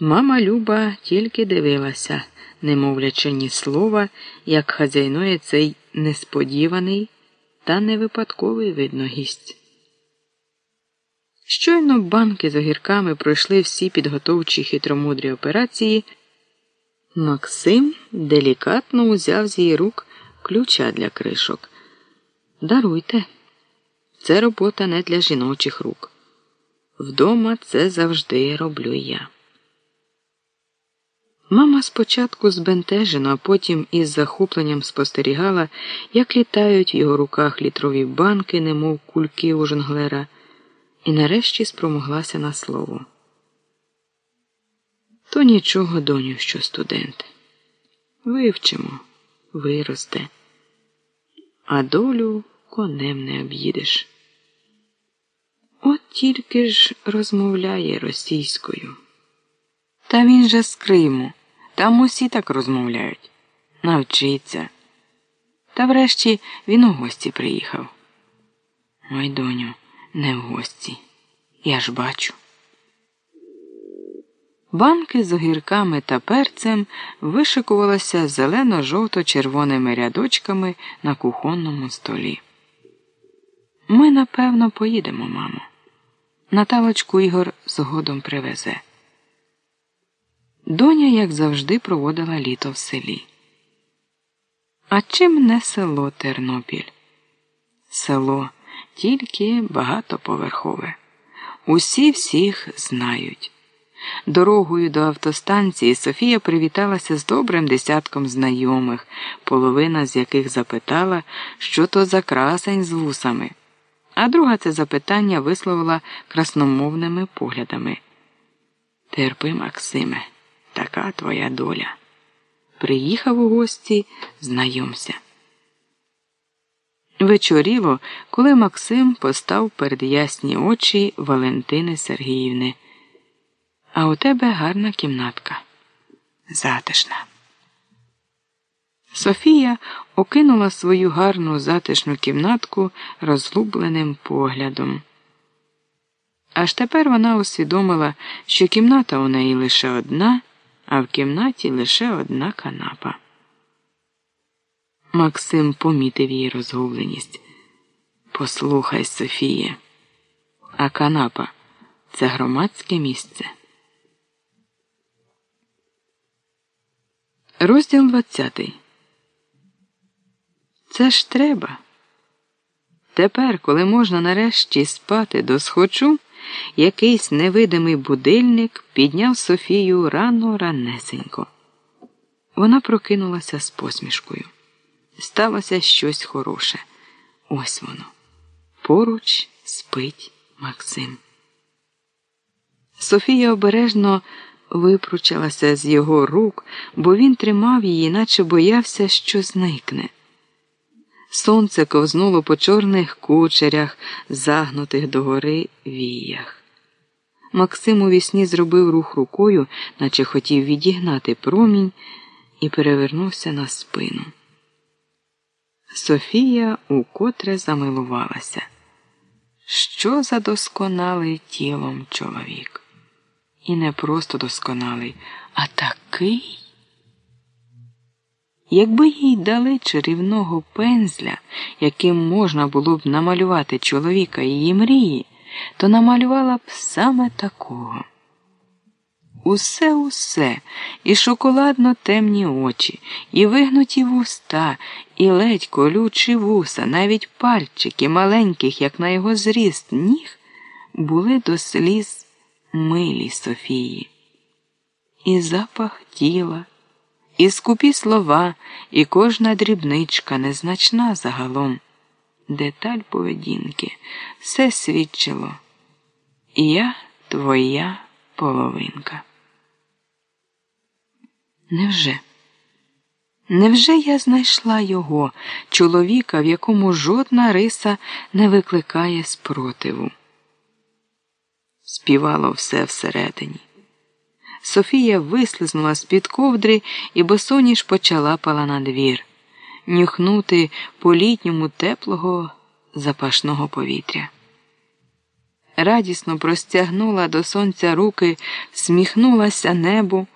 Мама Люба тільки дивилася, не мовлячи ні слова, як хазяйнує цей несподіваний та невипадковий видно гість. Щойно банки з огірками пройшли всі підготовчі хитромудрі операції. Максим делікатно узяв з її рук ключа для кришок. Даруйте, це робота не для жіночих рук. Вдома це завжди роблю я. Мама спочатку збентежено, а потім із захопленням спостерігала, як літають в його руках літрові банки, немов кульки у жонглера, і нарешті спромоглася на слово. То нічого, доню, що студент. Вивчимо, виросте, а долю конем не об'їдеш. От тільки ж розмовляє російською. Та він же з Криму. Там усі так розмовляють. Навчиться. Та врешті він у гості приїхав. Ой, доню, не в гості. Я ж бачу. Банки з огірками та перцем вишикувалися зелено-жовто-червоними рядочками на кухонному столі. Ми, напевно, поїдемо, мамо. Наталочку Ігор згодом привезе. Доня, як завжди, проводила літо в селі. А чим не село Тернопіль? Село тільки багатоповерхове. Усі всіх знають. Дорогою до автостанції Софія привіталася з добрим десятком знайомих, половина з яких запитала, що то за красень з вусами, а друга це запитання висловила красномовними поглядами. Терпи, Максиме така твоя доля. Приїхав у гості, знайомся. Вечоріло, коли Максим постав перед ясні очі Валентини Сергіївни. А у тебе гарна кімнатка. Затишна. Софія окинула свою гарну затишну кімнатку розгубленим поглядом. Аж тепер вона усвідомила, що кімната у неї лише одна а в кімнаті лише одна канапа. Максим помітив її розгубленість. Послухай, Софіє, а канапа це громадське місце. Розділ 20. Це ж треба. Тепер, коли можна нарешті спати до схочу. Якийсь невидимий будильник підняв Софію рано ранесенько. Вона прокинулася з посмішкою. Сталося щось хороше. Ось воно. Поруч спить Максим. Софія обережно випручалася з його рук, бо він тримав її, наче боявся, що зникне. Сонце ковзнуло по чорних кучерях, загнутих догори віях. Максим у вісні зробив рух рукою, наче хотів відігнати промінь, і перевернувся на спину. Софія укотре замилувалася. Що за досконалий тілом чоловік? І не просто досконалий, а такий. Якби їй дали чарівного пензля, яким можна було б намалювати чоловіка її мрії, то намалювала б саме такого. Усе усе, і шоколадно темні очі, і вигнуті вуста, і ледь колючі вуса, навіть пальчики маленьких, як на його зріст, ніг, були до сліз милі Софії. І запах тіла і скупі слова, і кожна дрібничка незначна загалом. Деталь поведінки все свідчило. Я твоя половинка. Невже? Невже я знайшла його, чоловіка, в якому жодна риса не викликає спротиву? Співало все всередині. Софія вислизнула з під ковдри і босоніж почалапала на двір, нюхнути по літньому теплого запашного повітря. радісно простягнула до сонця руки, всміхнулася небу.